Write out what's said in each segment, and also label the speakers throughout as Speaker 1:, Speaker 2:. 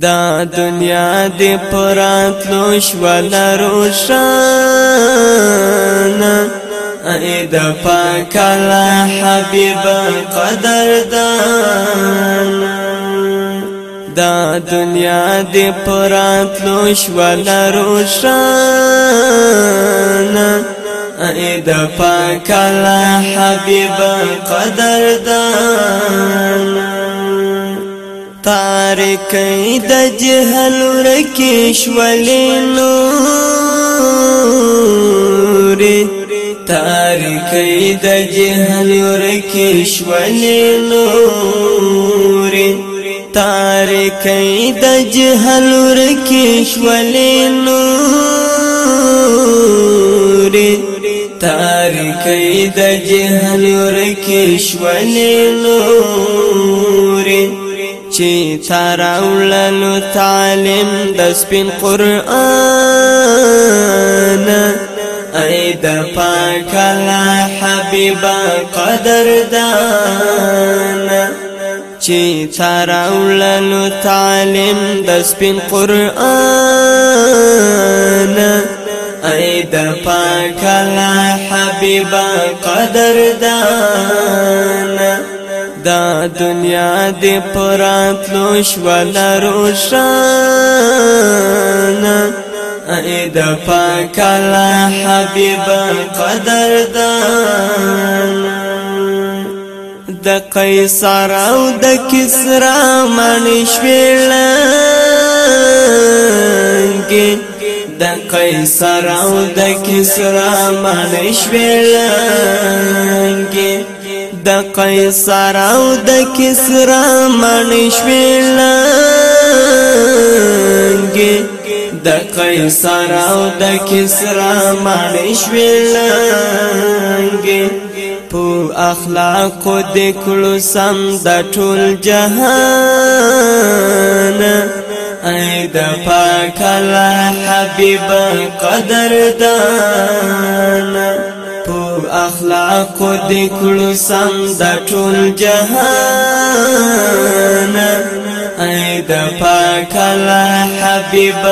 Speaker 1: دا دنیا دی پرات لوش ولا روشان اید پاکلا حبیب قدردان دا دنیا دی پرات لوش ولا روشان اید پاکلا حبیب قدردان تارکی د جهل ورکی شولینو ری تارکی د جهل ورکی شولینو ری تارکی د جهل ورکی شولینو ری تارکی د جهل ورکی شولینو ری چی چې تاراولن تعلیم دس بین قران اے د پاک الله حبیبا چی چې تاراولن تعلیم دس بین قران اے د پاک الله حبیبا قدر قدردان دا دنیا دی پرات لوش ولا روشانا اید پاکلا حبیبا قدر دانا د قیصر او د کسرا من شویلنگی د قیصر او د کسرا من شویلنگی د قیصر او د کسرا مانی شویلانګي د قیصر او د کسرا مانی شویلانګي په اخلاق د کلو سم د ټول جهان ای د پاک الله حبیب قدردان خوب اخلاق دې کړو سم د ټول جهان اې د پاک الله حبيب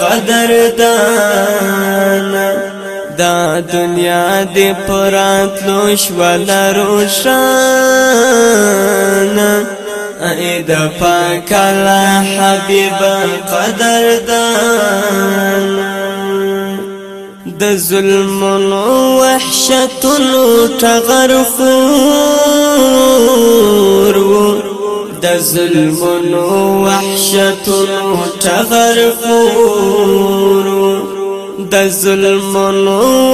Speaker 1: قدردان دا دنیا دې پرات لوش ولا روشان اې د پاک الله حبيب قدردان د ظلم وحشت وحشتونو ټغر خور د ظلم وحشت وحشتونو ټغر خور د ظلم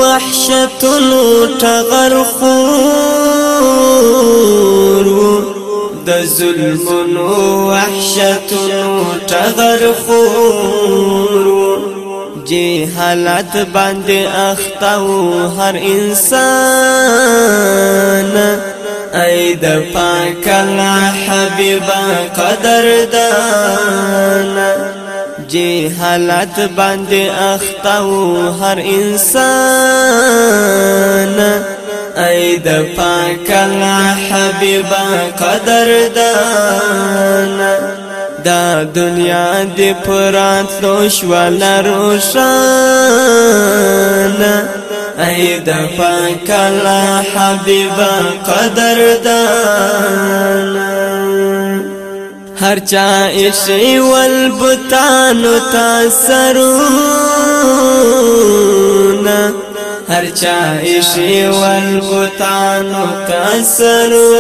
Speaker 1: وحشت وحشتونو ټغر خور د ظلم وحشت وحشتونو ټغر خور حالات باند اختاو هر انسان اې د پاک الله حبيبا قدردان حالات باند اختاو هر انسان اې د پاک الله حبيبا قدردان دا دنیا دی پرات روش والا روشانا ای دفا کلا حبیبا قدر دانا هر چا ایشی والبتانو تا سرونا هر چا ایشی والبتانو تا سرونا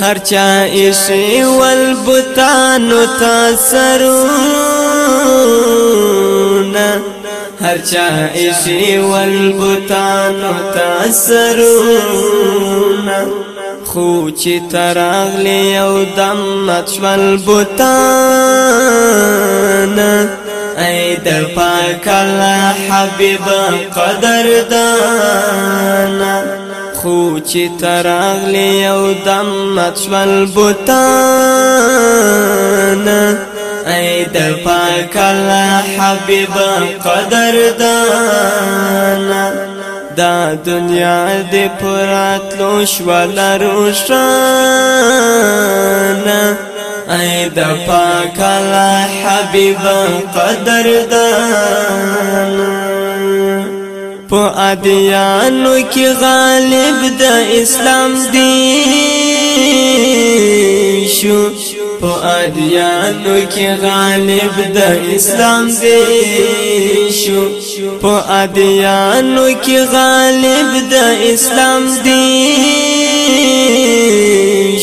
Speaker 1: هر چا ایسی والبتانو تا سرونا هر چا ایسی والبتانو تا سرونا خو چې تراغلی او دم مچول بوتان ای د پاک الله حبیب قدردان خو چې تراغلی یو دم مچول بوتان ای د پاک الله حبیب قدردان دا دنیا دې پرات لو شوال روشان ای د پاک الله حبیب قدردان په ادیانو کې غالب د اسلام دی شو په ادیانو کې غالب د اسلام دی شو په ادیانو کې غالب د اسلام دی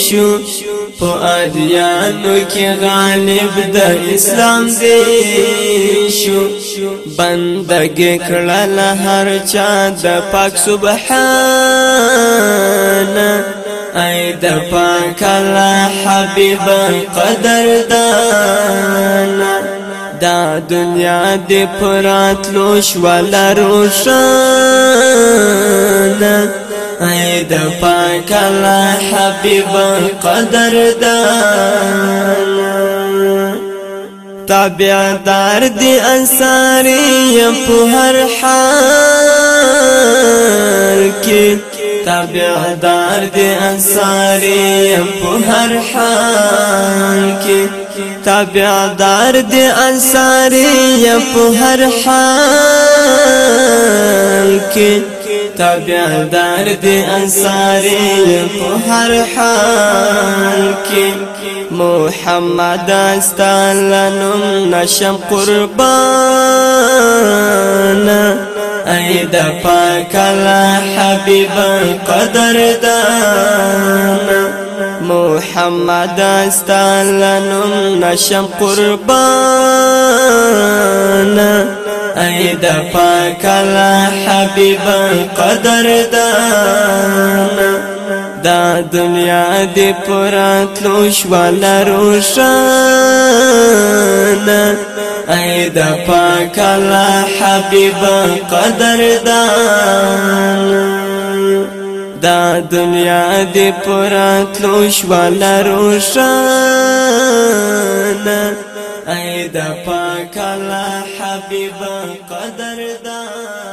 Speaker 1: شو په ادیانو کې غالب د اسلام دی شو بندگی کړل هر چا د پاک سبحان ای د پاک الله حبیب قدردان دا دنیا د پرات لوش ولا روشان ای د پاک الله حبیب قدردان تابعدار دي انصاري په هر حال کې تابعدار دي انصاري په هر حال کې تابعدار دي انصاري په هر حال کې تابعدار دي انصاري په هر حال کې محمد نم نشم قربان ايدا فاك الله حبيبا قدر دان محمد نم نشم قربان ايدا فاك الله حبيبا قدر دان دا دنیا دی پراتلو شوالا روشانا ای دا پاک اللہ حبیبا قدردان دا دنیا دی پراتلو شوالا روشانا ای دا پاک اللہ حبیبا قدردان